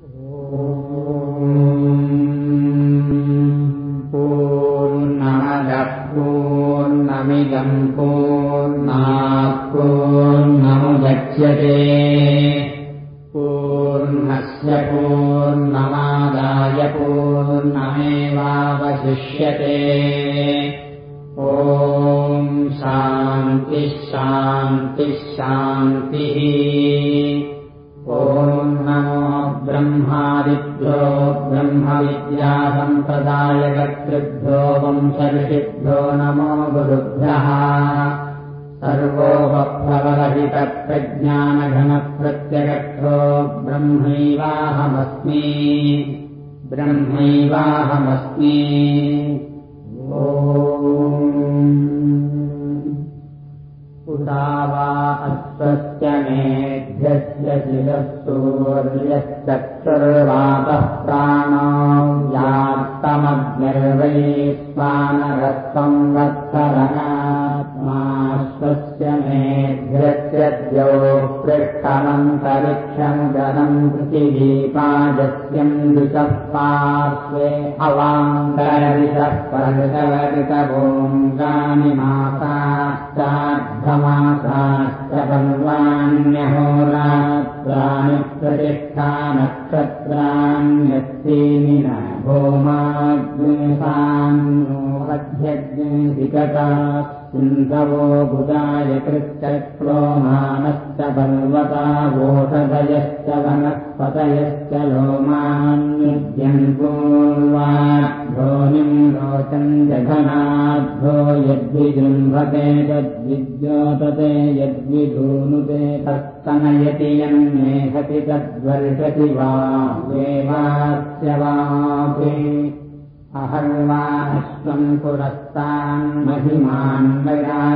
ॐ नमगोन्नमि पूर्णस्य पूर्णमादाय पूर्णमेवावशिष्यते। पूर्णमादायपूर्णमेवावधिष्यते न्दुतः पार्श्वे अवाङ्गरितः पर्गवकृतवोऽङ्गानि मासाध्यमासाश्च सर्वाण्यहोरात्रानुष्ठानक्षत्राण्यस्तेनि न भौमाग्निसान्नो अध्यज्ञता सिन्धवो भुदायकृच्च क्लोमानश्च भगवता वोधतयश्च धन पतयश्च लोमान् विद्यम्भूर्वा भोमिम् रोचन् जघनाद्भ्यो यद्विजृम्भते तद्विद्योतते यद्विधूनुते तत्तनयति यन्मेहति तद्वर्षति वा देवास्य वा अहर्वाश्वम् कुरः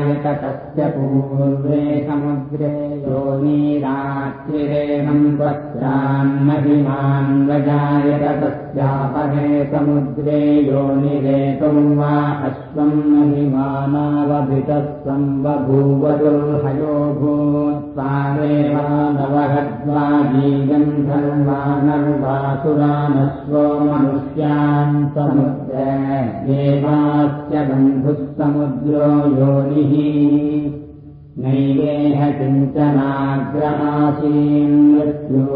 यत तस्य पूर्वे समुद्रे यो निराक्षिरेवं वस्त्रान् महिमान् गजायत तस्यापरे समुद्रे योनिरेतुं वा अश्वम् महिमानावभितस्त्वम् बभूवदुर्हयो सा देवा नवहद्वाजीजन् सर्वा मनुष्यान् समुद्रे देवास्य न्धुसमुद्रो योनिः नैवेह नैवेहचन्तनाग्रमाशीन् मृत्यु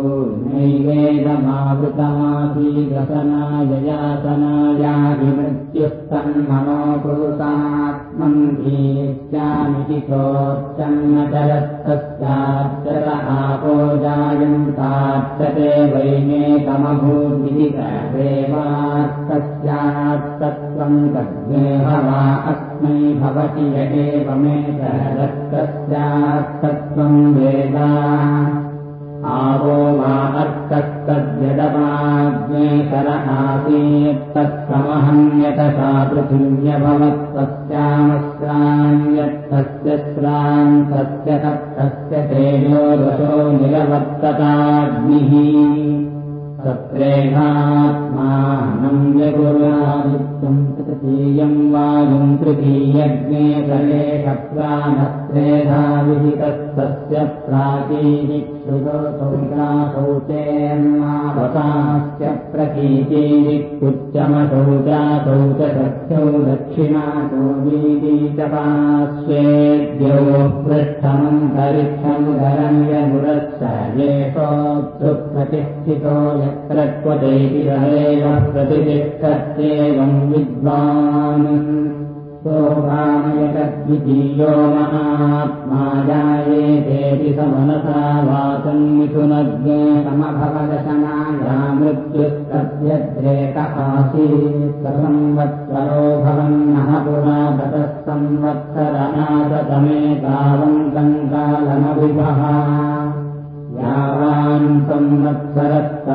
नैवेदमागृतमाभिसनाय यातनायाभिमृत्युस्तन्मनोपुरुतात्मी आपो विचरस्तस्यात् चल आपोजायन्ताैवेकमभूतिकरवास्त वा अस्मै भवति यजे पमेतरस्तस्यास्तत्त्वम् वेदा आवो वा अर्थस्तद्यतमाज्ञेतर आसीत्तत्समहन्यतसा पृथिव्यभवत्तस्यामश्राण्यत्तस्य श्रान्तस्य तत्तस्य तेजोगशोनिलवत्तताग्निः सत्रेधात्मानम् जगुरादित्यम् तृतीयम् वायुम् तृतीयज्ञे कले सत्रा नेधा विहितस्तस्य प्राती श्रुतौ सौषा शौचेऽन्मातश्च च पार्श्वे विद्योः पृष्ठमन्तरिक्षम् यो पृष्ठम् यत्र युरसारेशोक्तृप्रतिष्ठितो यत्रत्वजैरेव प्रतिष्ठत्येवम् विद्वान्। सोपानयकद्वितीयो महात्मा जायेतेति महात्माजाये तेति मिथुनज्ञे वासम्मिथुनज्ञेतमफलदशनायामृत्युत्तस्य ध्रेत आसीत् संवत्सरो भवन्नः पुरा ततः संवत्सरनाशतमेकालम् कालम् कालमविभः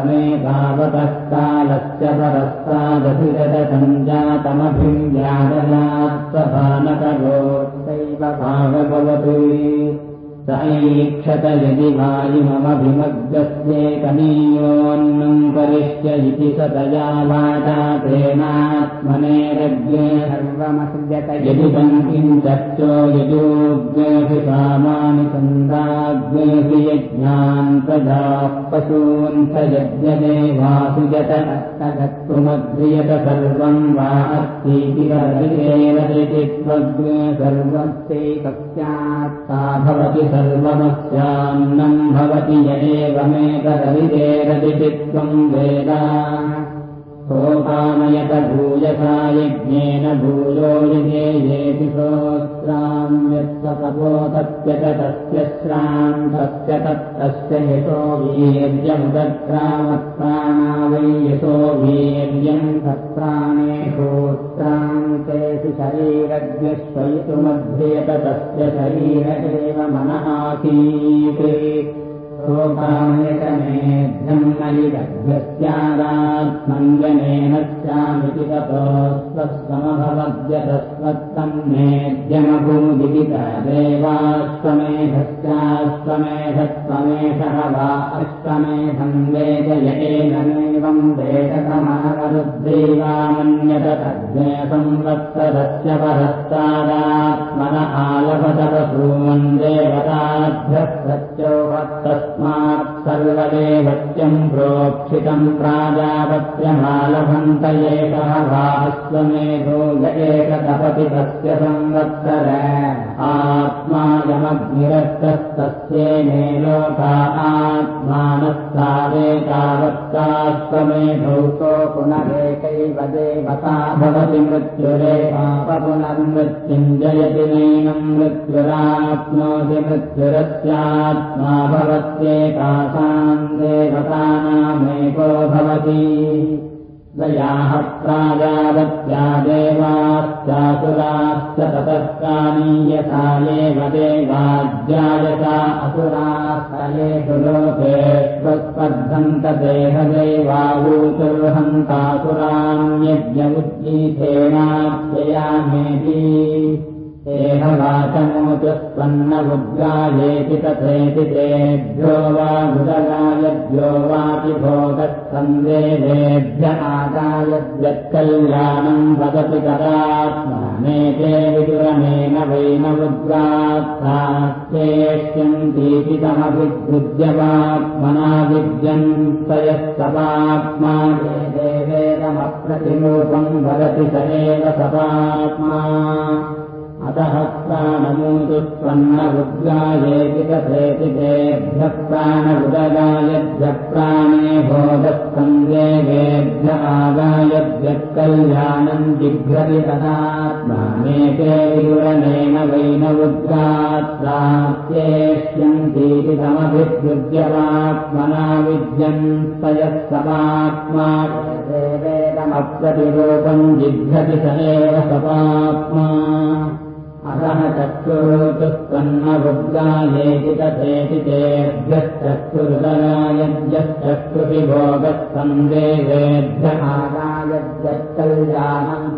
मेधावतः कालश्च परस्तादशिरसञ्जातमभिन्द्यादयास्तकगोक्षैव भागभवते ईक्षत यदि वायुममभिमग्गस्येकनीयोऽन्नम् करिष्य इति स तया रज्ञे सर्वमसृजत यदि किञ्चक्षो यदोऽग्नेऽपि सामानि सन्दाग्नेऽपि यज्ञान् प्रजाः पशून् स यज्ञदेवासुजत तदत्तुमध्रियत सर्वम् वा अस्तीति सर्वस्ते कस्यात्ता भवति सर्वमस्यान्नम् भवति यदेवमेतदवितेरदिति त्वम् वेदा सोपामयत भूयसा यज्ञेन भूयो यजेयेति सोऽस्राम्यत्सतपो तस्य च तस्य श्रान्तस्य तत्तस्य यशो वीर्यमुदग्रामत्प्राणा वै यशो वीर्यम् तत्प्राणेषोत्क्रान्तेषु शरीरज्ञस्वयितुमध्येत तस्य शरीर एव ोकामयतमेध्यन्नलिदभ्यस्यादात्मञ्जनेन स्यामिति ततो स्वस्वमभवद्यतस्वत्तम् मेध्यमभूदिगित देवाश्वमेधस्याश्वमेधत्वमेषः वा अश्वमेधम् वेदयेनमेवम् वेदकमनवरुद्दैवामन्यत तद्वे संवत्सरस्य परस्तादात्मन आलभतरसून् देवताभ्यः प्रत्योवत्तस्मात् सर्वदेवत्यम् प्रोक्षितम् प्राजापत्यमालभन्त एकः भास्वमेधो ग एकतपति तस्य संवत्सर। आत्मायमग्निरस्तस्तस्येने लोका आत्मानस्तावेतावत्ताश्वमेधौ सो पुनरेकैव देवता भवति मृत्युरेवापपुनर्मृत्युञ्जयति नैनम् मृत्युराप्नोति मृत्युरस्यात्मा भवत्येकासाम् देवतानामेको भवति दयाः प्राजावत्या देवाश्चासुराश्च ततः कानीयसा एव देवाज्यायता असुरास्तयेषु लोकेष्वस्पर्धन्त देहदेवावूचुर्हन्तासुरान्यज्ञ उद्गीतेनाप्ययामेति एह वाचमोचस्पन्नमुद्गायेति तथेति तेभ्यो वा वापि भोगत्सन्देहेभ्य आगायद्यत्कल्याणम् वदति तदात्मानेते विदुरमेन वैनमुद्गात्सास्येष्यन्तीति तमभिद्युज्यवात्मना विद्यन् स यः सपात्मा देवेदमप्रतिरूपम् वदति स एव सपात्मा अतः प्राणमूतुष्पन्नरुद्गायेति तथेति तेभ्यः प्राणबुदगायभ्यः प्राणे भोगस्कन्देवेभ्य आगायभ्यः कल्याणम् जिघ्रति तदात्मानेके विदुरनेन वैनवुद्गात्रास्येष्यन्तीति तमभिद्युज्यवात्मना विद्यन् स यः समात्मा देवेदमप्रतिरूपम् जिघ्रति स एव सपात्मा अतः चक्षुरुतुष्पन्नवुद्गायेति तथेति तेभ्यश्चक्षुरुदगायभ्यश्चक्षुषि भोगस्कन्देवेभ्य आगायभ्यः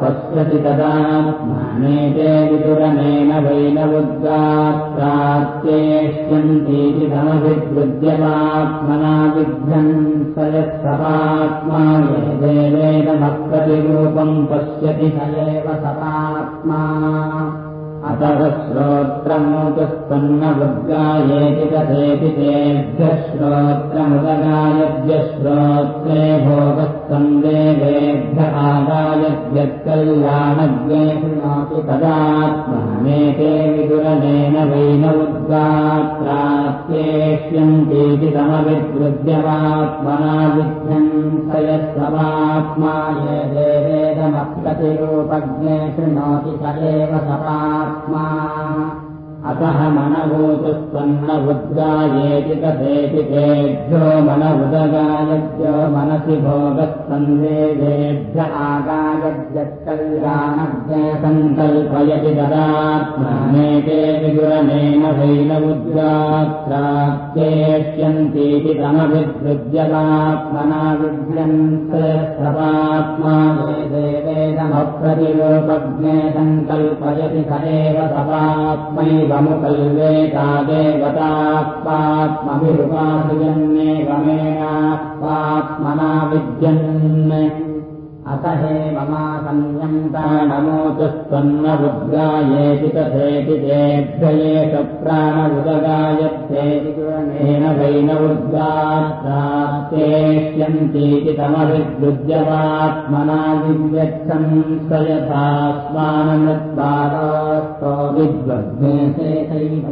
पश्यति तदात्मानेते विदुरनेन वैनवुद्गात्रात्येष्यन्तीति समभिद्युज्यमात्मना विध्यन् स यः सपात्मा देवेदमप्रतिरूपम् पश्यति स एव सपात्मा अतः श्रोत्रमुपस्पन्नवुद्गायेति तथेति तेभ्यः श्रोत्रमुदगायभ्यः श्रोत्रे भोगस्कन्देवेभ्य आगायभ्यः कल्याणज्ञे शृणोति तदात्मानेते विदुरनेन वैनवुद्गात्रात्येष्यन्तीति समविद्युज्यमात्मना विध्यन् स यः समात्मा ये देवेदमप्रतिरूपज्ञे शृणोति स एव सपात्मा अतः मनवूतुष्पन्नवुद्गायेति तथेति तेभ्यो मनवुदगायभ्यो मनसि भोगस्कन्देवेभ्य आगायभ्यः कल्याणज्ञे सङ्कल्पयति तदात्मानेके विदुरनेन वैनवुद्गात्रात्येष्यन्तीति तमभिद्युज्यमात्मना विद्यन् सपात्मा देवेदमप्रतिरूपज्ञे सङ्कल्पयति एव सपात्मैव एवमुपल्वेता देवतात्मात्मभिरुपाधिजन्येवमेना स्वात्मना विद्यन् अत हे ममा संयन्ता नमोचस्त्वन्नबुद्गायेति तथेति तेभ्ययेष प्राणबुदगायत्येन वैनवुद्गास्यन्तीति तमभिद्युज्यवात्मना विव्यच्छन् स यथास्मानमृत्पादस्तो विद्वद्वेषैव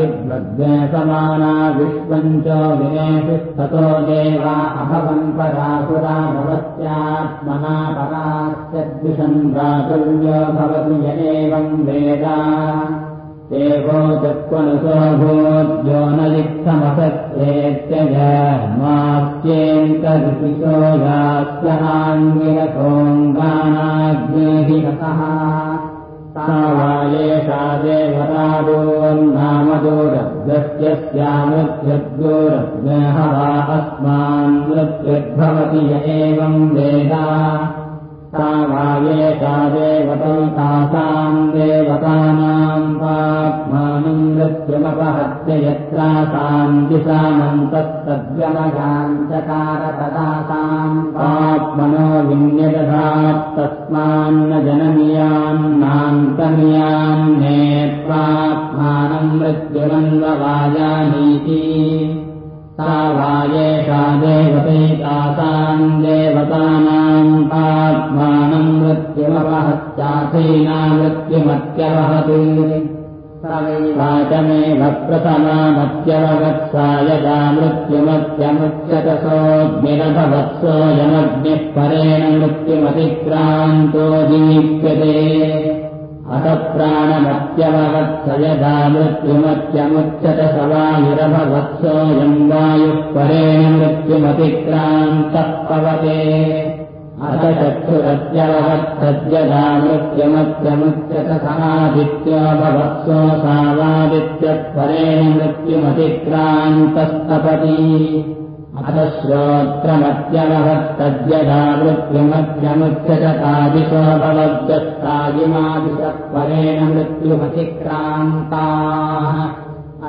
विद्वद्वेषमाना विश्वम् च विनेषुस्ततो देवा अभवन् परासुरा भवत्या आत्मना परास्यद्विषम् प्रातुल्यो भवति यदेवम् वेदा। देवो चत्वनुसो भूद्यो न लिप्तमसत्रेत्यजमास्येन्तर्पितो यास्याङ्गिरसोऽङ्गानाग्नेहितः सा वा एषा देवतादोन्नाम दूरद्गस्यस्यामृत्यद्दूरद्गह वा अस्मान् मृत्युद्भवति य एवम् वेदा सा वा एषा देवतैतासाम् देवतानाम् पात्मानम् मृत्युमपहत्य यत्रासाम् दिशामन्तस्तद्गमगाम् चकार तदासाम् पात्मनो विन्यदधात्तस्मान्न जननीयान्नान्तनीयान्ने प्रात्मानम् मृत्युमन्ववाजानीति सा वा एषा देवतैतासाम् देवतानाम् पात्मानम् मृत्युमपहत्याथीना मृत्युमत्यवहति वाचमेव प्रथमामत्यवगत्सा यदा मृत्युमत्यमुच्यतसोऽग्निरभवत्सोऽयमग्निः परेण मृत्युमतिक्रान्तो दीप्यते अथ मृत्युमत्यमुच्यत स वायुरभवत्सोऽयम् वायुः परेण मृत्युमतिक्रान्तः पवते अथ चक्षुरत्यवहत्सद्यदा मृत्युमत्यमुच्यत समादित्यो भवत्सो सावादित्यः परेण मृत्युमतिक्रान्तस्तपति अथ श्रोत्रमत्यवहत्सद्यदा मृत्युमत्यमुच्यत तादिशो भवद्यस्तायिमादिशः परेण मृत्युमतिक्रान्ताः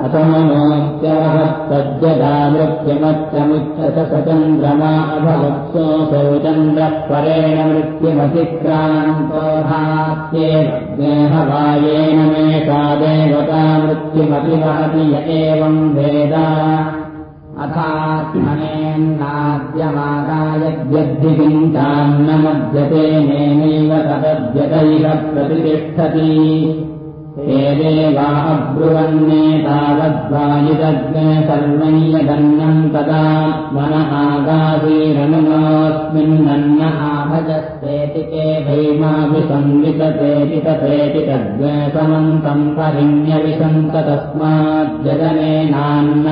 अतमोत्यवहत्सद्यदा मृत्युमत्यमुच्यत स चन्द्रमा अभवत्सोऽसौ चन्द्रः परेण मृत्युमतिक्रान्तो भात्येववायेन मे सा देवता मृत्युमपि वहति य एवम् वेदा अथात्मनेन्नाद्यमादायद्यद्धिचिन्तान्न मध्यते नेनैव तदद्यतैव प्रतिष्ठति। हे देवा अब्रुवन्ने तावद्वायुदग्ने सर्वं यदन्नम् तदा मन आगासीरनुमोऽस्मिन्नन्न आभजस्तेति के भैमाभिसंविततेति तथेति तद्वेषमन्तम् परिण्यविशन्त तस्माज्जगनेनान्नमत्तितेनैकास्कृत्यन्ते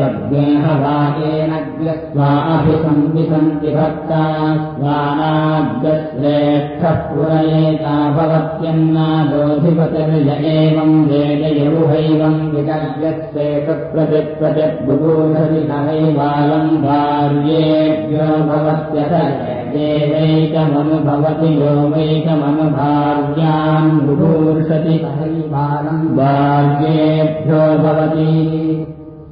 वग्नेहवायेन ग्लस्वा अभिसंविसन्ति भक्ता स्वानाग्रश्रेष्ठः पुरयेता भवत्यन्नादोऽधिपतिर्य एवम् वेदयरुहैवम् विदग्यस्येतप्रतिप्रतिबुभूषति सहैवालम् भार्येभ्यो भवत्यथ देवैकमनुभवति यो वैकमनुभार्याम् बुभूर्षति भार्येभ्यो भवति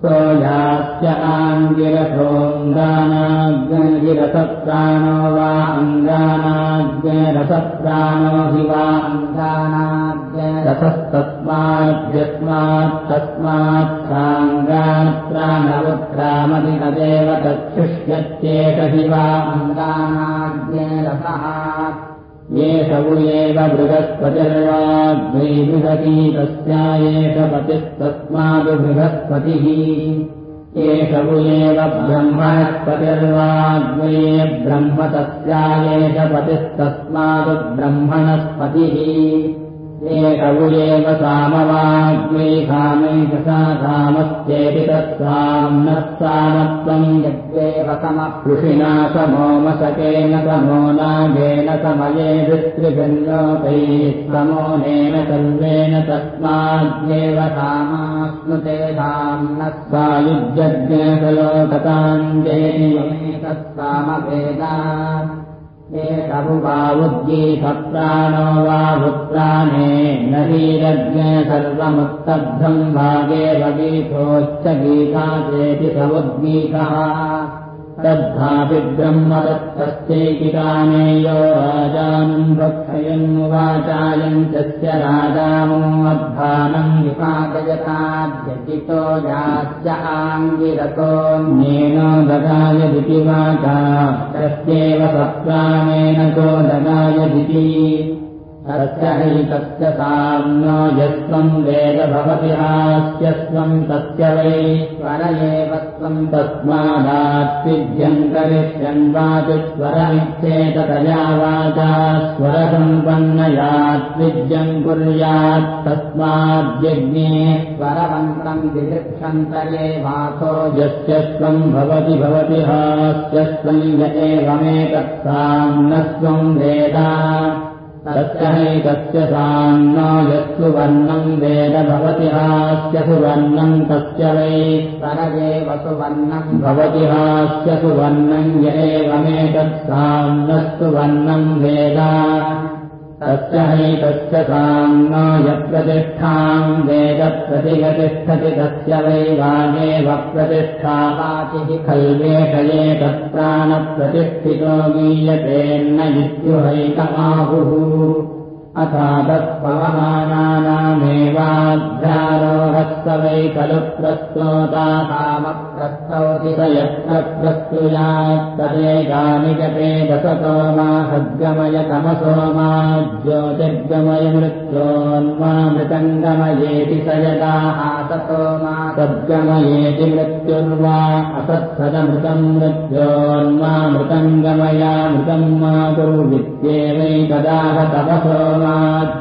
सोयास्य आङ्गिरसोऽङ्गानाग्निरसप्राणो वा अङ्गानाग्निरसप्राणो हि वा अङ्गानाग्निरसस्तस्माद्यस्मात् तस्मात् साङ्गात्राणवक्रामति तदेव हि वा अङ्गानाग्निरसः एष एव बृहस्पतिर्वाग्वै बृहती तस्या एष पतिस्तस्मादु बृहस्पतिः एष एव ब्रह्मणस्पतिर्वाग्वये ब्रह्म तस्या एष पतिस्तस्मादु ब्रह्मणस्पतिः एष एव सामवाग्वै सामैष सा सामश्चेति तत्साम्नः सामत्वम् यद्वेव समपृषिणा समोमसकेन समो नागेन समये समोनेन सर्वेण तस्माद्येव सामास्नुते धाम्नः सायुज्यज्ञलोकताञ्जेति तत्सामवेदा एकमुवावुद्गीतप्राणो वा पुत्राणे नदीरज्ञ सर्वमुत्तब्धम् भागे वगीतोच्चगीता चेति समुद्गीतः तद्धापि ब्रह्म दत्तस्यैकिकानेयो राजानम् भक्षयन्मुवाचायम् तस्य राजामोऽध्वानम् विपाकयताद्यजितो यास्य आङ्गिरतोऽन्येन दगायदिति वाचा तस्यैव सप्राणेन को दगायदिति तस्य हैतस्य साम्नो यस्त्वम् वेद भवति हास्य स्वम् तस्य वै स्वर एव त्वम् तस्मादात्विद्यम् करिष्यन् वाचस्वरमिच्छेततया वाचा स्वरसम्पन्नयात्विद्यम् कुर्यात् तस्माद्यज्ञे स्वरवन्तम् विदृक्षन्तरे वासो यस्य स्वम् भवति भवति हास्य स्वम् य एवमेतत्साम्नः स्वम् वेदा तस्य हैतस्य सान्न यत्सुवर्णम् वेद भवति हास्य सुवर्णम् तस्य वै सरगेव सुवर्णम् भवति हास्य सुवर्णम् य एवमेतत्सान्नस्तु वर्णम् वेद तस्य हैतस्य सान्न यत्प्रतिष्ठाम् वेदप्रतिगतिष्ठति तस्य वै वागेव प्रतिष्ठा खल्वेषये तत्प्राणप्रतिष्ठितो गीयतेन्न इत्युहैकमाहुः अथा तत्पवमानानामेवाध्यारोहस्त वै खलु प्रस्तोता कामप्रस्तौति स यत्र प्रस्तुयात्तदेकानि जपे दशतो मा हद्गमय तमसो मा ज्योतिर्गमय मृत्योन्मामृतङ्गमयेति स यदा आसतो मा तद्गमयेति मृत्युर्वा असत्सदमृतम् मृत्योन्मामृतङ्गमया मृतम् मा कुरु विद्येवैकदाह तपसो मा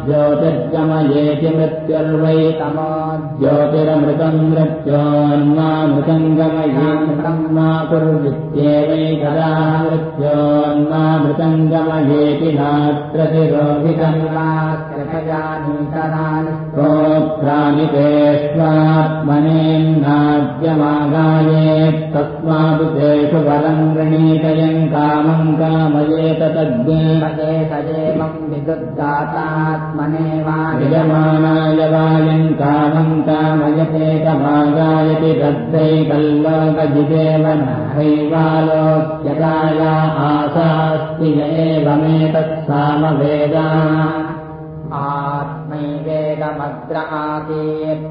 ज्योतिर्गमयेति मृत्युर्वै तमो ज्योतिरमृतम् मृत्योन्मामृतङ्गमयेमृतम् मा कुरु विद्येवैकदा मृत्योन्मामृतङ्गमयेति नात्रतिरोहितम् वात्रजानीतरानि स्तोत्राणि तेष्वात्मनेन्नाद्यमागायेत् तस्मादु तेषु वरम् गृणीतयम् कामम् कामयेत सजेमम् विदुद्गातात्मनेवा यजमानाय वायम् कामम् कामयते कमागायति तद्दैकल्लोकजिदेव नैवालोक्यताया आशास्ति य एवमेतत्सामवेदा। आत्मैवेदमग्र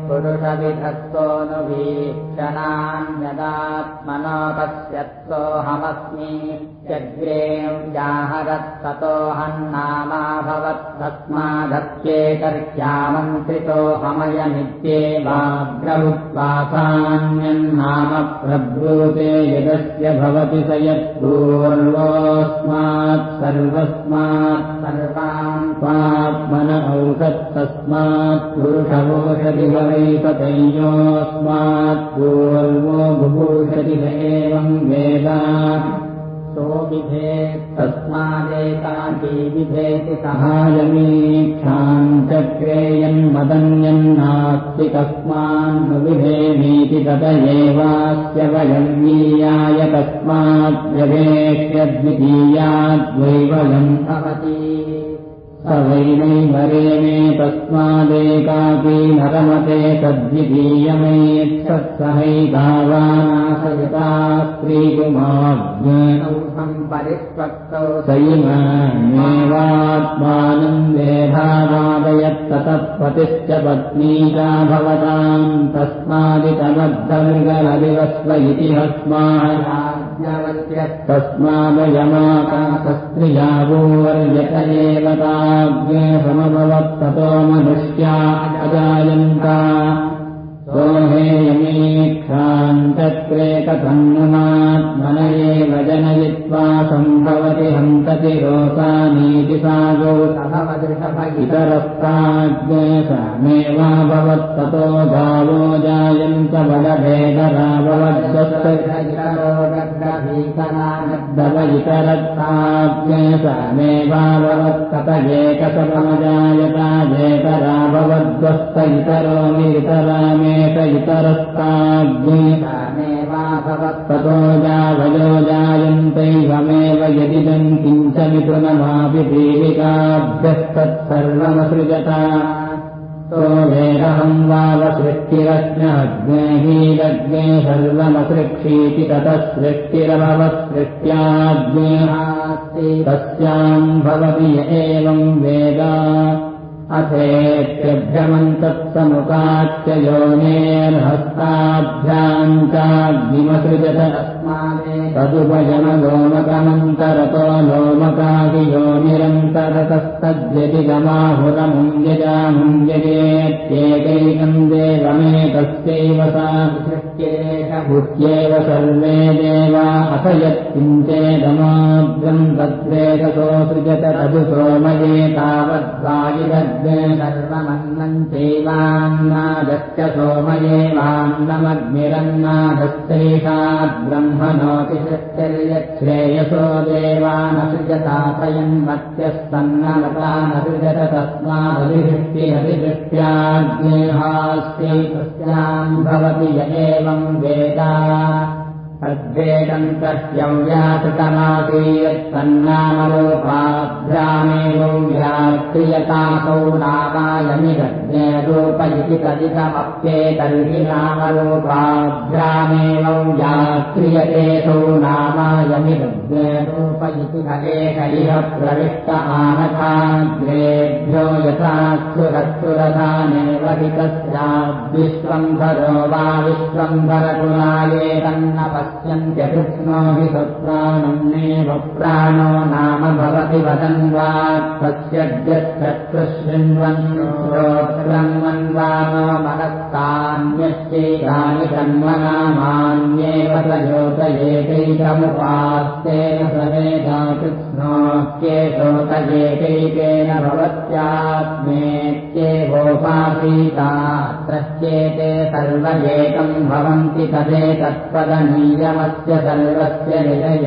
पुरुषविधत्सोऽनुवीक्षणान्यदात्मनो पश्यत्सोऽहमस्मि यग्रे व्याहरत्ततोऽहन्नामाभवत् तस्मादत्येतर्ह्यामन्त्रितोऽहमयमित्येवाग्रभुत्वासान्यन्नाम प्रब्रूते यदस्य भवति स यत्पूर्वोऽस्मात् सर्वस्मात् सर्वान् स्वात्मन औषत्तस्मात् पुरुषवोषति वैपतयोऽस्मात् पूर्वो बुभूषति स एवम् वेदा सोऽविधेत् तस्मादेकाकी विधेति सहायमीक्षाम् चक्रेयन्मदन्यन्नास्ति तस्मान्नु विधेमीति तत एवास्य वयम् वीयाय तस्माद्व्यवेक्ष्यद्वितीयाद्वैवयम् भवति स वैनैवरेणे तस्मादेकाकी नरमते तद्वितीयमेत्सत्सहैतावानासयिता स्त्रीकुमाग्नौ परिष्वक्तौ सैमेवात्मानम् वेधावादयत्ततः पत्नीका भवताम् तस्मादितमद्धमृगलविवस्व इति तस्मादयमाकाशस्त्रियावोर्यत एव ताज्ञे समभवत्ततो मनुष्या अजायन्ता सोऽहेयमीक्षान्तत्रे कथन्नुमात्मन एव जनयित्वा सम्भवति हन्तति रोसानीति सागो इतरस्ताज्ञे समेवाभवत्ततो गावो जायन्त बलभेदराभवद्वस्तरो समेवावत्कतयेकसमजायता जेतराभवद्वस्त इतरो नितरामेत इतरस्ताज्ञेतामेवाभवत्ततो जावयो जायन्तैवमेव यदिदम् किञ्चमितृनमापि देविकाभ्यस्तत्सर्वमसृजता तो वेदहम् वावसृष्टिरज्ञज्ञहीरज्ञे सर्वमसृक्षीति ततः सृष्टिरभवत्सृष्ट्याज्ञेहास्ति तस्याम् भवति एवम् वेदा अथेत्यभ्यमन्तत्समुखाच्च योनेर्हस्ताभ्याम् चाग्निमसृजत तदुपजनलोमकमन्तरतो लोमकाहि योनिरन्तरतस्तद्यति देवमेकस्यैव सा भुत्येव सर्वे देवा अथ यत्किञ्चेदमाभ्यम् तद्वेदसो सृजत तदु सोमये तावद्वायुदग्ने सर्वमन्नम् सोमयेवान्नमग्निरन्नादश्चैषाद् ब्रह्मणोऽपि सृजत्यश्रेयसो देवानसृजतापयन् मत्यस्तन्नलतानसृजत तस्मादभिदृष्ट्यभिदृष्ट्याज्ञेहास्यै तस्याम् भवति य एवम् वेदा अद्वेदन्तस्यव्याकृतमासीयत्सन्नामलोपाभ्यामेवो व्याक्रियतासौ नामायमिदज्ञरूप इति कथितमप्येतर्हि नामलोपाभ्यामेवं व्याक्रियतेऽसौ नामायमिदज्ञरूप इति कलेश इह आनथाग्रेभ्यो यथाक्षुरक्षुरथानेव हि तस्याद्विश्वम्भरो वा विश्वम्भरकुलायेतन्न पश्यन्त्यकृष्णो हि स्वप्राणन्नेव प्राणो नाम भवति वदन् वा तस्यद्यश्चक्रशृण्वन् श्रोत्रन्वन्वानो मनस्तान्यश्चैतानि तन्मनामान्येव स योतयेकैकमुपास्तेन स वेदा कृष्णोऽप्येषोतयेकैकेन भवत्यात्मेत्येवोपासीता त्रस्येते सर्व एकम् भवन्ति तदेतत्पदनीयमस्य सर्वस्य निलय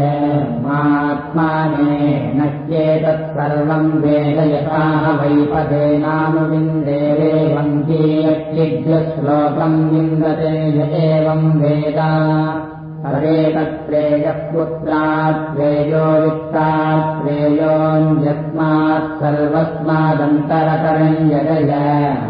मात्माने न चेतत्सर्वम् वेदयथाह कीयक्षिभ्यश्लोकम् विन्दते य एवम् वेदा हरेकत्रेयः पुत्रात्रेयो वित्तात्रेयोऽन्यस्मात् सर्वस्मादन्तरकरम् यजय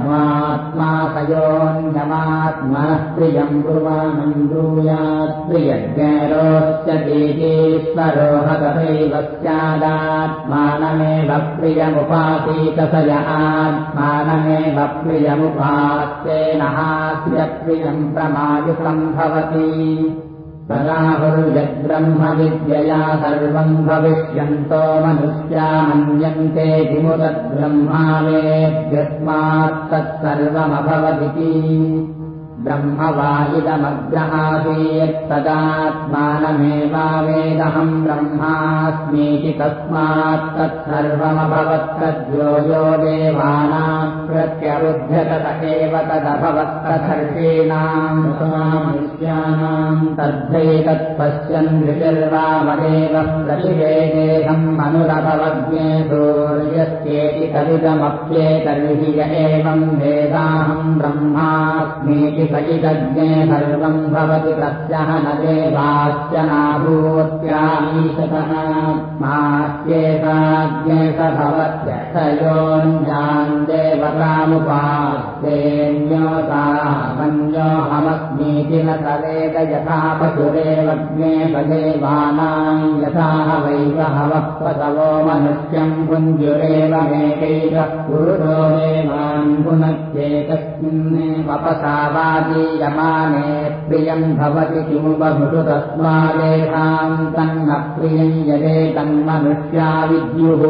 मात्मा सयोन्यमात्मनः प्रियम् ब्रुवाणम् ब्रूयात् प्रियज्ञरोश्चीश्वरोह तथैव स्यादात्मानमेव प्रियमुपासीत स य आत्मानमेव प्रियमुपास्तेन हास्यप्रियम् प्रमायुकम् भवति प्रदाहुर्यद्ब्रह्मविद्यया सर्वम् भविष्यन्तो मनुष्या मन्यन्ते किमुतद्ब्रह्मावेद्यस्मात्तत्सर्वमभवदिति ब्रह्मवायुदमग्रहासीयत्तदात्मानमेवावेदहम् ब्रह्मास्मीति तस्मात् तत्सर्वमभवत्तद्यो यो देवानाम् प्रत्यरुध्यत एव तदभवत्तर्षीणाम् मनुष्याणाम् तद्धैतत्पश्यन् ऋषिर्वामदेव प्रतिवेदेहम् अनुरभवज्ञे सूर्यस्येति तदिदमप्येतर्हि य एवम् वेदाहम् ब्रह्मास्मीति सचिदज्ञे सर्वम् भवति तस्यः न देवाश्च नाभूत्यामीशतः मास्येताज्ञे स भवत्य स देवतामुपास्तेऽन्योतामन्योऽहमस्मीति न तवेद यथा पशुरेवज्ञे सदेवानाम् यथा वैव हवः पशवो मनुष्यम् पुञ्जुरेव मेकैकः पुरुषो देवान् पुनश्चेतस्मिन्नेवपसावादीयमाने प्रियम् भवति किमुपभुषु तस्मादेहाम् तन्न प्रियम् यदे तन्मनुष्या विद्युः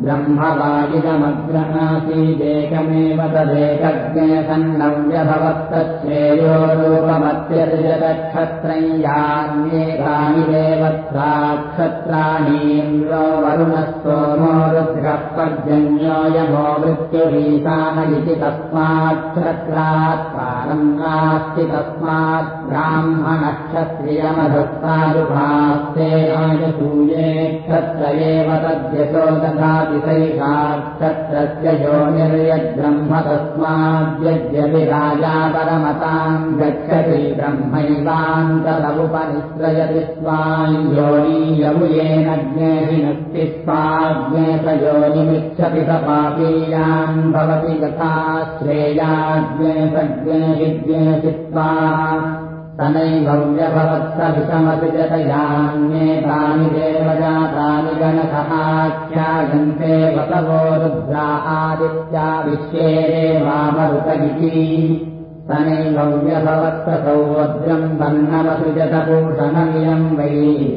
ब्रह्मवादिदमग्रहासीदेकमेव तदेकज्ञे सन्नव्यभवत्तच्छ्रेयो रूपमत्य अत्यर्जतक्षत्रय्यान्येकानि देवत्रा क्षत्राणीन्द्रो वरुणस्तोमो रुद्रः पर्जन्यो यमो मृत्युरीशान इति तस्मात्क्षत्रात् पारम् नास्ति तस्मात् ब्राह्मणक्षत्रियमधस्तादुभास्तेनायसूये क्षत्र एव तद्यशो ददाति क्षत्रस्य यो निर्यद्ब्रह्म तस्माद्यद्यपि राजा परमताम् गच्छति ब्रह्मैवान्तदमुपनिश्रयति स्वायोनीयमुयेन ज्ञेहिनक्ति स्वाज्ञेशयोनिमिच्छति स पापीयान् भवति यथा श्रेयाज्ञे सज्ञेहि ज्ञेषित्वा तनैभव्यभवत्सविषमपि जतयान्येतानि देवजातानि गणसहाख्यायन्ते वसवो रुद्रा आदित्या विश्वे वामरुत इति तनैभव्यभवत्सौवद्रम् बन्नमसृजतभूषणमियम् वै।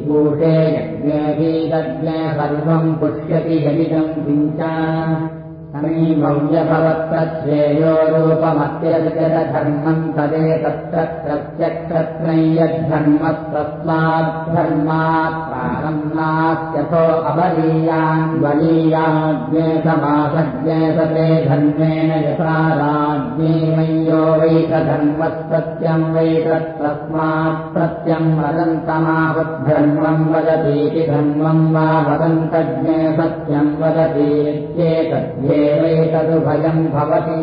पूषे यज्ञे सर्वम् पुष्यति यदिदम् किञ्च मीमव्यभवत्तश्रेयो रूपमत्यधिकधर्मम् तदेतत्र नास्त्यथो अबलीयान् बलीयाज्ञेसमासज्ञेसते धर्मेण यथा राज्ञेमय्यो वैकधर्मस्तत्यम् वैतत्तस्मात् प्रत्यम् वदन्तमावद्धर्मम् वदतीति धर्मम् वा वदन्तज्ञे सत्यम् वदतीत्येतद्ध्ये एवैतदुभयम् भवति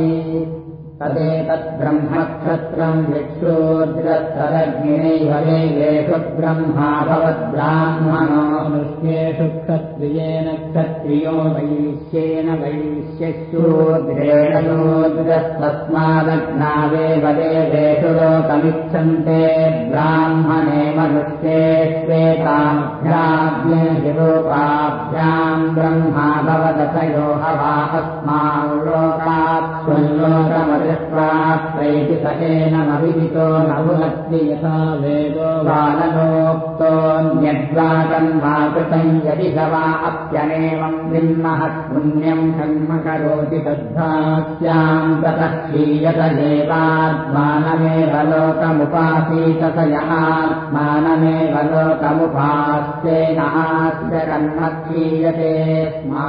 तदेतद्ब्रह्मक्षत्रम् विक्षोद्रस्तरज्ञिनैभवेषु ब्रह्मा भवद्ब्राह्मणो मृष्येषु क्षत्रियेण क्षत्रियो वैश्येन वैश्यशूद्रेण शूद्रस्तस्मादग्नावेव देवेषु लोकमिच्छन्ते ब्राह्मणे मनुष्ये श्वेताभ्याज्ञशिरूपाभ्याम् ब्रह्मा भवदशयो हवा अस्मान् लोकात् स्वल्लोकमदि ैति सकेनमभिहितो नभुनक्ति यथा वेदो बालनोक्तोऽन्यद्वाकम् वा कृतम् यदि वा अप्यनेवम् विन्मः पुण्यम् कर्म करोति तद्धास्याम् ततः क्षीयत एवात्मानमेव लोकमुपासीत स यहात्मानमेव लोकमुपास्तेनास्य कर्म क्षीयते स्मा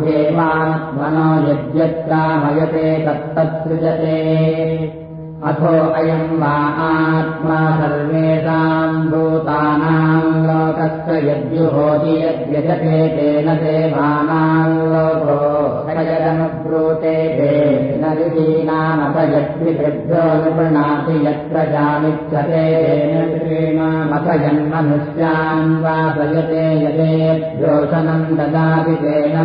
देवात्मनो यद्यत्रामयते तत्तत्सृजते अथो अयम् वा आत्मा सर्वेषाम् भूतानाम् लोकस्य यद्युहोति यद्यजते तेन देवानाम् लोको यदनुब्रूते तेन यद्विभ्यो निपुणाति यत्र ऋषीणामथ यन्मनुष्यान् वासयते यदेभ्योषणम् ददाति तेन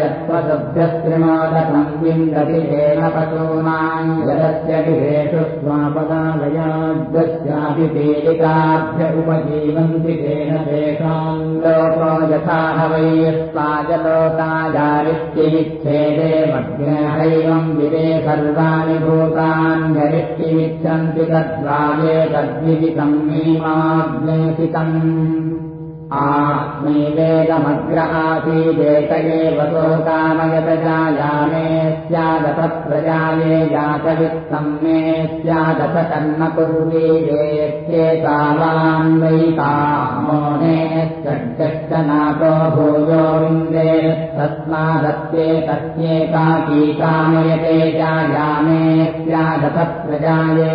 यत्त्वसभ्यस्त्रिमोदकम् विन्दति तेन पशूनाम् यदस्य गृहेषु स्वापदावयाद्यस्यापि पीडिकाभ्य उपजीवन्ति तेन तेषाम् लोको यथा वै स्वाजलोकायारित्यविच्छेदे मग्नहैवम् विदे सर्वाणि भूतान्यरित्यमिच्छन्ति तद्वाये तद्विदितम् मीमाज्ञेसितम् आत्मैवेदमग्र आसीदेक एव कामयत जायामे स्यादथ प्रजाये जातवित्तम् मे स्यादथ कर्म कुर्वीरेत्येतावान्वैकामोनेश्चनातो भूयो विन्दे तस्मादत्ये तस्येकाकी कामयते जायामे स्यादथ प्रजाये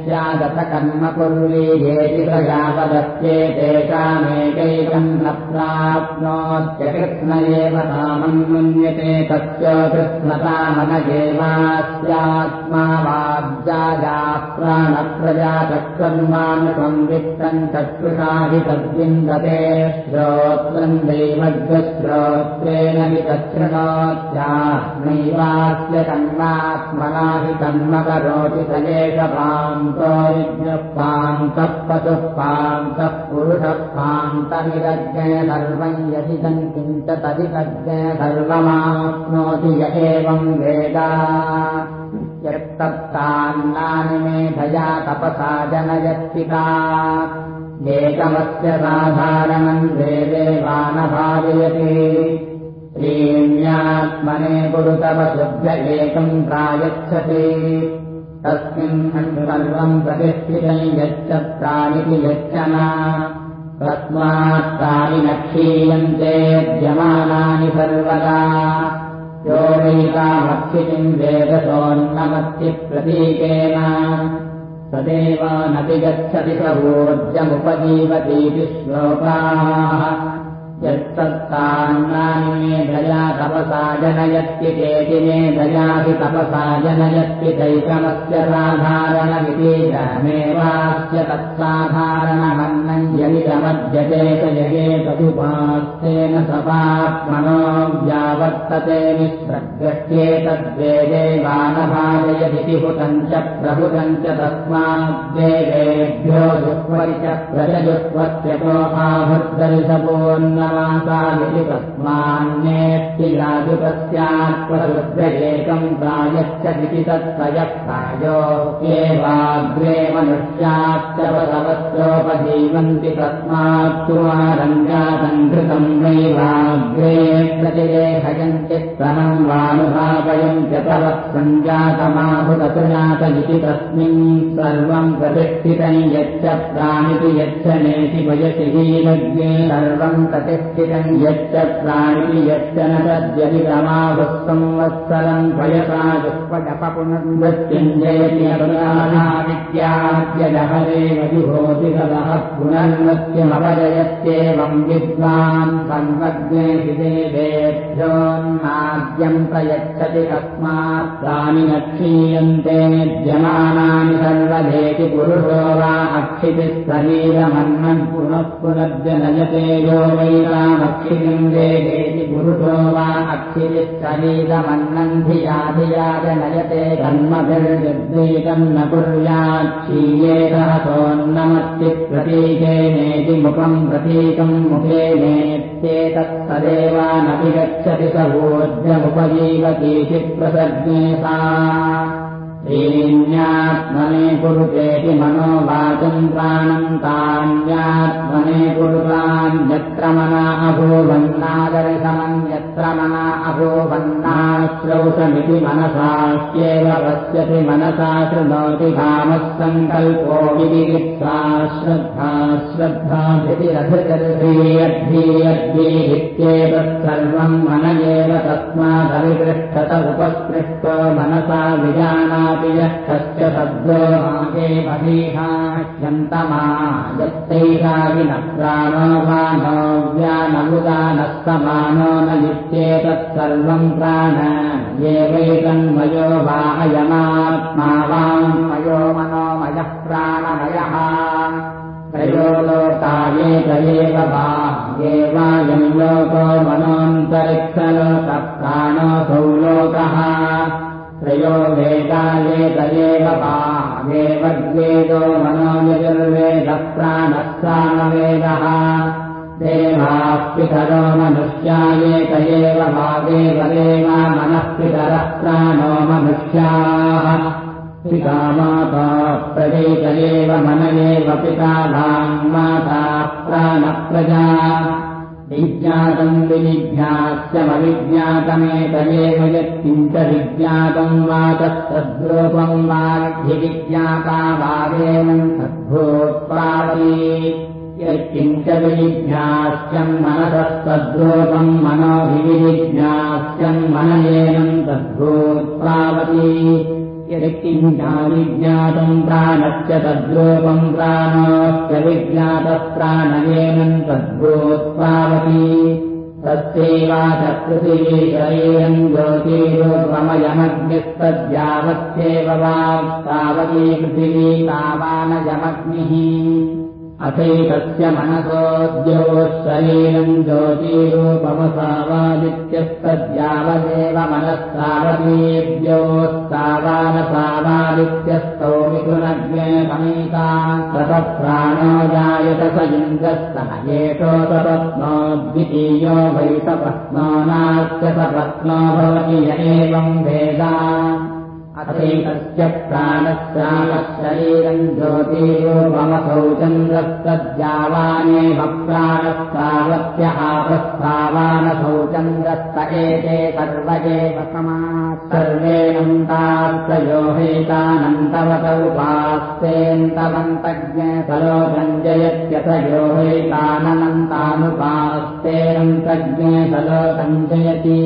स्यादथ कर्म कुर्वीरेति प्रजापदत्ये तेषामेकैकम् न प्राप्नोत्य कृष्ण एव तामन्मुन्यते तस्य कृष्णतामनगेवास्यात्मा वाब्जायाः प्राणप्रजाचक्रन्मानुसंवित्तम् चक्षुषाहि तद्विन्दते श्रोत्रम् दैवज्ञश्रोत्रेण हि तच्छृणोत्यात्मैवास्य कन्नात्मना हि कन्म करोति स एष पान्तो पशुः पान्तः पुरुषपान्तमिदज्ञय सर्वम् यदिदम् किञ्च तदिदज्ञय सर्वमाप्नोति य एवम् वेदा। यत्तत्तान्नानि मेधया तपसा जनयत्पिता। एकमस्य साधारणम् वेदेवानभावयति श्रीण्यात्मने कुरुतव शुभ्य एकम् प्रायच्छति तस्मिन् सर्वम् प्रतिष्ठितम् यच्च प्राणिति यच्चना तस्मात् तानि न क्षीयन्ते द्यमानानि सर्वदा। यो वैकामक्षितिम् वेदसोन्नमत्यप्रतीकेन तदेव नति गच्छति सवोर्जमुपजीवतीति श्लोकाः यत्तत्तान्नानि मे दया तपसा जनयत्येति मे दयासि तपसा जनयत्यैकमस्य साधारणमिति मेवास्य तत्साधारणमन्नञ्जलितमद्यते स यगे तदुपास्तेन सपात्मनो व्यावर्तते निःस्रग्रह्येतद्वेदेवानभाजयदिति हुतम् च प्रभुतम् च तस्माद्वेदेभ्यो दुःखरि च प्रजजुष्वत्यतो आहृद्दर्शपोन्न प्रायश्चिति तत्सयः प्रायो एवाग्रे मनुष्याश्च पदवस्योपजीवन्ति तस्मात् कुमारञ्जातम् घृतम् नैवाग्रे प्रतिलेखयन्ति स्तनम् वानुभावयन्त्य तवत् सञ्जातमाहुतसृजात इति तस्मिन् सर्वम् प्रतिष्ठितम् यच्च प्राणिति यच्च नेति वयसि हीनज्ञे सर्वम् प्रति यच्च प्राणि यच्च न तद्यदितमाहुः संवत्सरम् वयसा दुःपजप पुनर्मृत्युञ्जयति विद्याद्यदहरेव जुहोति तदः पुनर्मृत्युमपजयत्येवम् विद्वान् सर्वज्ञे देवेभ्योन्नाद्यम् प्रयच्छति तस्मात् प्राणि न क्षीयन्ते निद्यमानानि सर्वदेति पुरुषो वा अक्षितिः शरीरमन्नम् पुनः पुनर्जनयते यो वैरामक्षितिम् वेदेति पुरुषो वा अक्षितिः शरीरमन्नन्धियाधिया जनयते धर्मभिर्निर्देतम् न कुर्यात् क्षीयेतः सोन्नमत्यप्रतीकेनेति मुखम् प्रतीकम् मुखेनेत्येतत्सदेवानपि गच्छति स प्रसज्ञे सा ीन्यात्मने कुरुतेति मनोवाचम् प्राणम् तान्यात्मने कुरुतान्यत्र मना अभूवन्नादर्शमन्यत्र मना अभूवन्नाश्रौषमिति मनसास्येव पश्यति मनसा शृणोति भामः सङ्कल्पो विदिक्षा श्रद्धा श्रद्धाधिरधिरधीयद्धीयद्धीरित्येतत्सर्वम् मन एव तस्मादविपृष्ठत उपस्पृष्टो मनसा विजाना यः कस्य शब्दो मागे महीहाह्यन्तमा यत्तैषा विन प्राणो वा नव्यानमुदानः समानो न नित्येतत्सर्वम् प्राण एवैतन्मयो वा अयमात्मा वाङ्मयो मनोमयः प्राणमयः त्रयो लोकायेत एव वा एवायम् लोको मनोऽन्तरिक्षलोकप्राणोऽसौ लोकः त्रयो वेदायेत एव वागेवद्वेदो मनोयजुर्वेदप्राणः सामवेदः देवाः पितरो मनुष्यायेत एव वागेव देवा मनः पितरः प्राणो मनुष्याः। पिता माता प्रवेत एव मन एव पिता भाङ्माता प्राणप्रजा विज्ञातम् विनिज्ञास्यमविज्ञातमेतयेव यत्किञ्च विज्ञातम् वा तत्तद्रूपम् वाग्भिविज्ञाता वागेवम् तद्भूत्वादी यत्किञ्च विनिज्ञास्यम् मनसस्तद्रूपम् मनोभिविनिज्ञास्यम् मनयेनम् तद्भूत्वावती यत्किञ्चाविज्ञातम् प्राणस्य तद्रूपम् प्राणोऽस्य विज्ञातः प्राणयेनम् तस्यैवाचकृतिः शरीरम् ज्योतिरूपमयमग्निस्तद्यावत्येव वा तावती पृथिवी तावानयमग्निः अथैतस्य मनसोद्यो शरीरम् ज्योतिरूपमसावादित्यस्तद्यावदेव मनस्तावतीभ्योस्तावानसावादित्यस्तौ मिथुनज्ञेतमीता ततः प्राणो जायत स इन्द्रस्तः एषो सपत्नो द्वितीयो वै सपत्नो नास्य सपत्नो भवति य एवम् वेदा अथैतस्य प्राणस्यामशरीरम् ज्योतिरूपमसौ चन्द्रस्तद्यावानेव प्राणस्तावत्य आपस्थावानसौ चन्द्रस्त एते सर्व एव समात् सर्वेणन्तात्रयो हैतानन्तवतौ पास्तेऽन्तवन्तज्ञ सलोकञ्जयत्यथ यो हैताननन्तानुपास्तेऽन्तज्ञ सलोकञ्जयति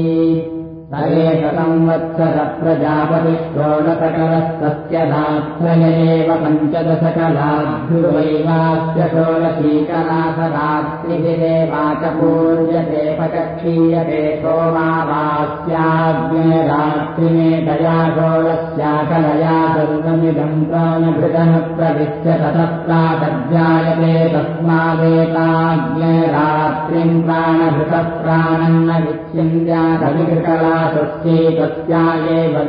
एकसंवत्सरप्रजापतिष्ठोडसकलस्तस्य धात्रयेव पञ्चदशकलाभ्युवैवास्य षोडशीकलासरात्रिभिदेवाच पूर्यते पचक्षीयते सोमावास्याज्ञरात्रिमेतया षोडस्याकलया सर्वमिदम् प्राणभृतः प्रविश्य ततः प्रातज्जायते तस्मादेताज्ञरात्रिम् प्राणभृतः प्राणन्न विच्छिन्द्याकविकृकला तस्या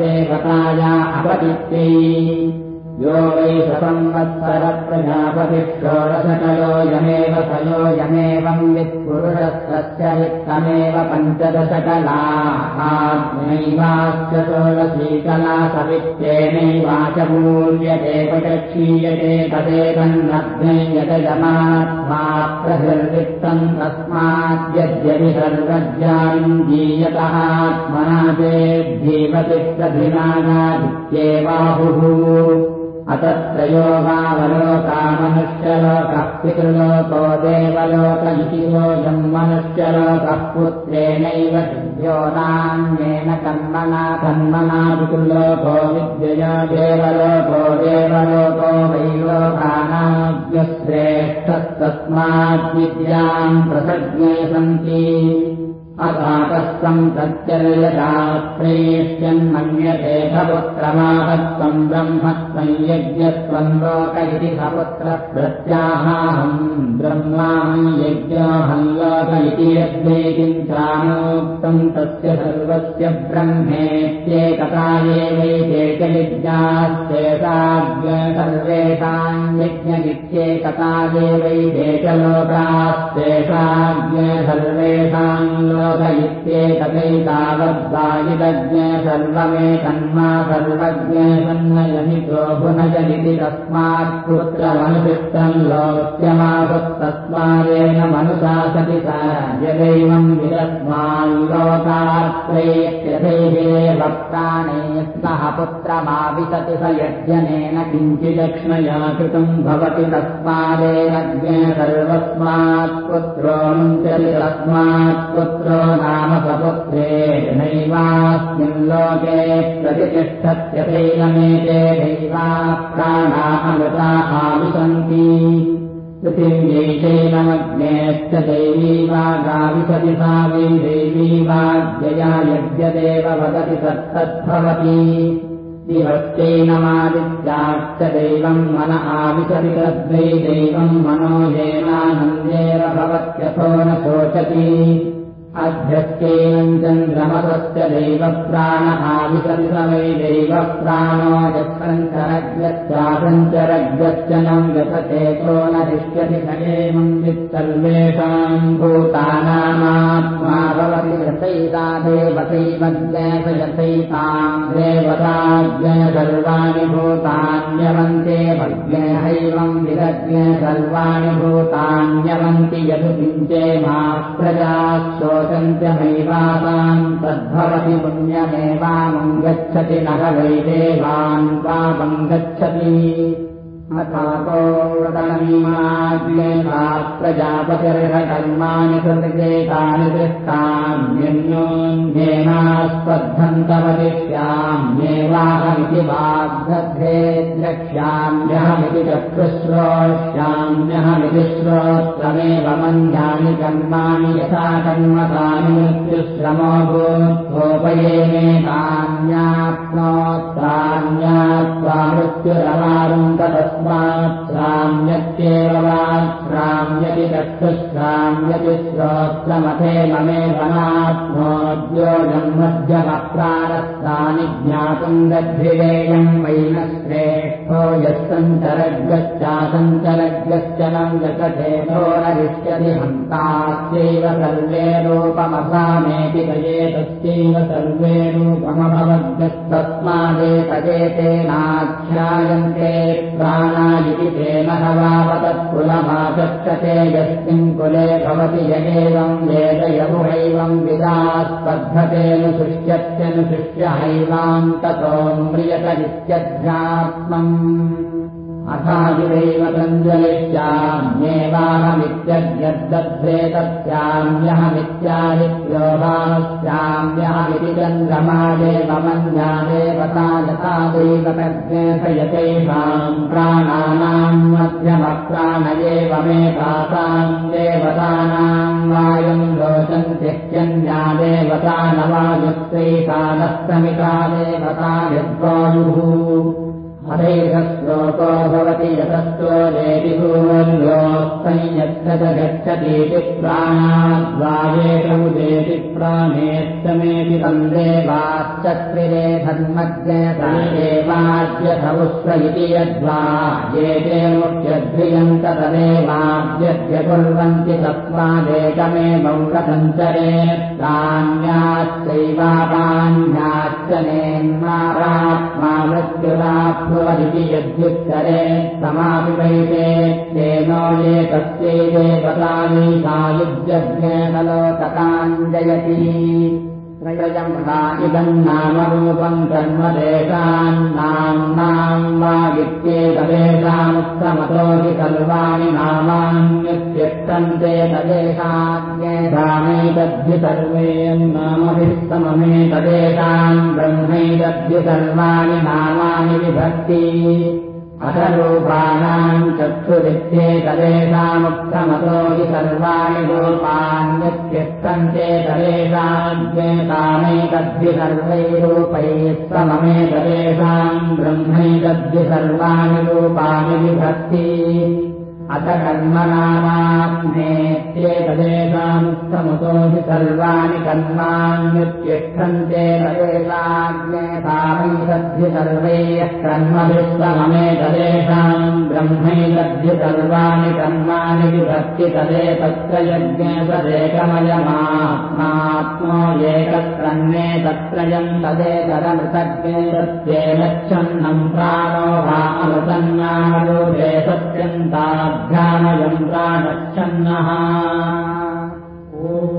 देवताया अपतित्यै यो वै संवत्सरप्रजापतिः षोडशकलोऽयमेव सयोऽयमेवम् वित्पुरुषस्तस्य वित्तमेव पञ्चदशकलानैवाश्च षोडशीकला सवित्तेनैवाच मूल्यते पचक्षीयते तदेतन्नग्ने यतजमात्मा प्रहृर्वित्तम् तस्माद्यद्यपि सर्वज्ञानिञ्जीयतः आत्मना ते जीवति प्रधिमानादित्येवाहुः अतत्रयो वावलोका मनुष्यलोकः पितृलोको देवलोक इति योजम् मनुष्यलोकः पुत्रेणैव सिद्ध्यो नान्येन कर्मणा कर्मणा पितृलोको विद्यया देवलोको देवलोको वैलोकानाव्यश्रेष्ठस्तस्माद्विद्याम् प्रसज्ञे सन्ति अपाकस्तम् प्रत्यर्यता प्रेष्यन्मन्यते सपुत्रमाहत्वम् ब्रह्मत्वम् यज्ञत्वम् लोक इति सपुत्रप्रत्याहाहम् ब्रह्माहम् यज्ञोऽहम् लोक इति यद्वेदिम् चानोक्तम् तस्य सर्वस्य ब्रह्मेत्येकता एवैते च यज्ञास्तेषाज्ञ सर्वेषाम् यज्ञगित्येकता एवैते च लोकास्तेषाज्ञ सर्वेषाम् इत्येकदैतावद्वायितज्ञ सर्वमेकन्मा सर्वज्ञ सन्नयमितो भुनजनिति तस्मात् पुत्रमनुशिष्टम् लोक्यमासत्तस्मादेन मनुषा सति स यदैवम् भक्ताने सः पुत्रमाविशति स यज्ञनेन किञ्चिदक्ष्णया कृतम् भवति तस्मादेन सर्वस्मात् पुत्रोऽनुञ्चति तस्मात् पुत्रो नाम सपुत्रे नैवास्मिन् लोके प्रतिष्ठत्यथैनमेते दैवा प्राणामृता आविशन्ति पृथिव्यैषैनमग्नेश्च दैवी वा गाविशति सा वै दैवी वाद्यया यद्यदेव वदति तत्तद्भवति दिवश्चैनमादित्याश्च दैवम् मन आविशति तद्वै दैवम् मनो येनानन्देव भवत्यथो न शोचति अध्यश्चैनम् चन्द्रमसस्य दैवप्राण आविशति स वै दैवप्राणो यत्सञ्चरज्ञश्चासञ्चरज्ञश्च नम् व्यथचेतो न तिष्ठति स एवम् वित्सर्वेषाम् भूतानामात्मा भवति यथैता देवतैवज्ञस यथैताम् देवताज्ञ सर्वाणि भूतान्यवन्ते भज्ञहैवम् विदज्ञ सर्वाणि भूतान्यवन्ति यदुपिञ्चे मा प्रजाशोचन्त्यमैवासाम् तद्भवति पुण्यमेवामम् गच्छति न वैदेवान् पापम् गच्छति प्रजापतिर्हकर्माणि सृजेतानि दृष्टान्यन्योन्येनास्पद्धन्तवदिष्याम्येवाहमिति वाग्धे द्रक्ष्याम्यहमिति चक्षुश्रोष्याम्यहमिति श्रोत्रमेव मन्यानि कर्माणि यथा कर्मतानि मृत्युश्रमो ततः तस्मात् श्राम्यत्येव वा श्राम्यति चक्षुश्राम्यति श्रोत्रमथे ममे वनात्मोद्योजम् मध्यमप्राणस्थानि ज्ञातुम् दद्भिरेयम् वैन श्रेष्ठो यः सञ्चरग्गश्चासञ्चरग्गश्च नम् गतधेनोररिष्यति हन्तास्यैव सर्वे रूपमसामेति गजेतस्यैव सर्वे रूपमभवद्गस्तस्मादेतजेतेनाख्यायन्ते प्राणा हवावतत्कुलमाचक्षते यस्मिन् कुले भवति यगेवम् वेद यमुहैवम् विदास्पर्धतेऽनुसृष्यत्यनुसृष्यहैवान्ततो म्रियत इत्यध्यात्मम् अथादिदैव सञ्जलिष्याम्येवाहमित्यद्यद्दध्रे तस्याम्यहमित्यादित्योभास्याम्यहमिति चन्द्रमादेव मन्यादेवता यथा दैवतज्ञेशयतैषाम् प्राणानाम् मध्यमप्राण एव मे तासाम् देवतानाम् वायुम् लोचन्त्यक्त्यन्या देवता न नस्तमिता देवता यद्वायुः अधैकश्लोको भवति यतस्तो वेति भूवल्योक्तै यत्र च गच्छतीति प्राणाद्वायेषमुदेति प्राणेत्तमेति तम् देवाश्चक्रिरे धर्मज्ञेतादेवाद्यथवुस्व इति यद्वा ये ते मुख्यद्रियन्त तदेवाद्यद्य कुर्वन्ति नेन्मारात्मा मृत्युराप् भवदिति यद्युत्तरे समापि वैते तेनो ये तस्यै पतानि सायुज्यज्ञेनलोकताञ्जयति त्रयजम् सा इदम् नामरूपम् कर्मदेशान्नाम्नाम् वा वित्येतदेशामुत्तमतोऽपि सर्वाणि नामान्युत्यक्तन्ते तदेशाज्ञेधानैतद्धि सर्वे सममेतदेशाम् ब्रह्मैतद्धि सर्वाणि नामानि विभक्ति। अथ रूपाणाम् चक्षुरित्येतदेशामुक्तमतो हि सर्वाणि रूपाण्यत्यक्तन्ते तदेशाज्ञेतानैतद्धि सर्वैरूपैः सममेतदेशाम् ब्रह्मैतद्धि सर्वाणि रूपाणि विभक्ति अथ कर्मनामाग्नेत्येतदेशामुत्तमतो हि सर्वाणि कर्माण्युत्तिष्ठन्ते तदेशाज्ञेतामैतद्धि सर्वैः कर्मभिः सममेतदेशाम् ब्रह्मैतद्धि सर्वाणि कर्माणि विभक्ति तदेतत्र यज्ञेतदेकमयमात्मात्मो एकत्रन्ये तत्रयम् तदेतरमृतज्ञे सत्येनच्छन्नम् प्राणो वा अमृतन्नारूपे सत्यन्ता ध्यानयन्त्राणच्छन्नः। ओ